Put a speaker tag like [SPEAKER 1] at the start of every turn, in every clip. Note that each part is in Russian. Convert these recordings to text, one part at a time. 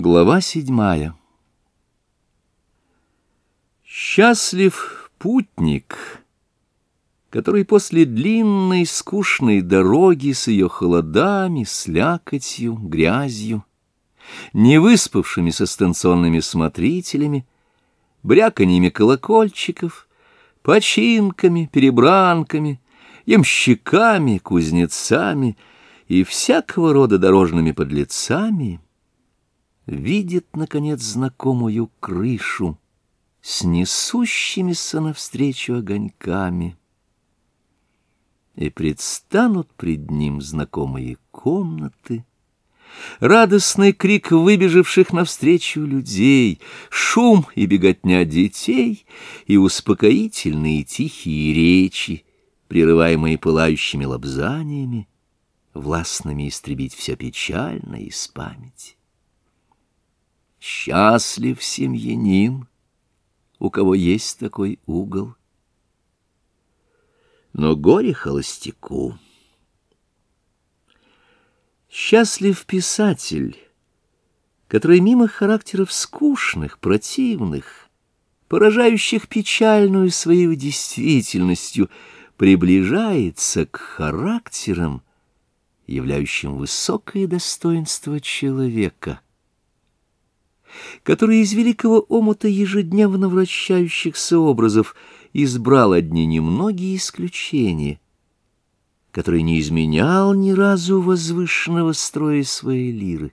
[SPEAKER 1] Глава седьмая. Счастлив путник, который после длинной скучной дороги с ее холодами, слякотью, грязью, невыспавшимися станционными смотрителями, бряканьями колокольчиков, починками, перебранками, ямщиками, кузнецами и всякого рода дорожными подлецами — видит, наконец, знакомую крышу с несущимися навстречу огоньками, и предстанут пред ним знакомые комнаты, радостный крик выбежавших навстречу людей, шум и беготня детей и успокоительные тихие речи, прерываемые пылающими лобзаниями, властными истребить все печальное из памяти. Счастлив семьянин, у кого есть такой угол. Но горе холостяку. Счастлив писатель, который мимо характеров скучных, противных, поражающих печальную своей действительностью, приближается к характерам, являющим высокое достоинство человека — который из великого омута ежедневно вращающихся образов избрал одни немногие исключения, который не изменял ни разу возвышенного строя своей лиры,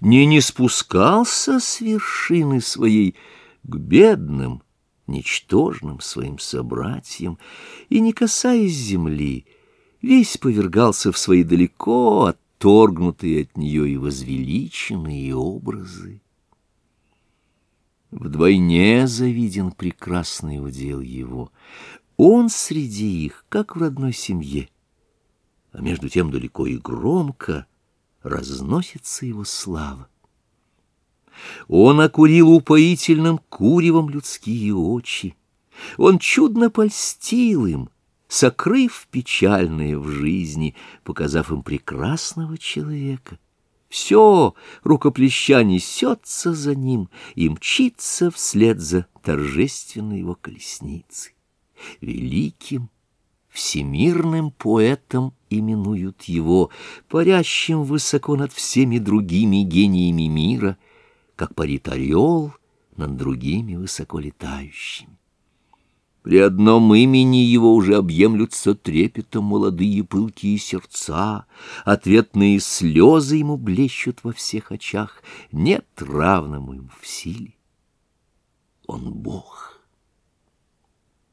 [SPEAKER 1] не не спускался с вершины своей к бедным, ничтожным своим собратьям, и, не касаясь земли, весь повергался в свои далеко от отторгнутые от нее и возвеличенные образы. Вдвойне завиден прекрасный удел его. Он среди их, как в родной семье, а между тем далеко и громко разносится его слава. Он окурил упоительным куревом людские очи. Он чудно польстил им, сокрыв печальное в жизни, показав им прекрасного человека. Все рукоплеща несется за ним и мчится вслед за торжественной его колесницей. Великим, всемирным поэтом именуют его, парящим высоко над всеми другими гениями мира, как парит орел над другими высоко летающими. При одном имени его уже объемлются трепетом молодые пылкие сердца, ответные слезы ему блещут во всех очах, нет равному ему в силе. Он Бог.